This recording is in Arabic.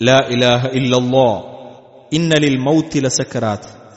لا إله إلا الله. إن للموت لسكرات.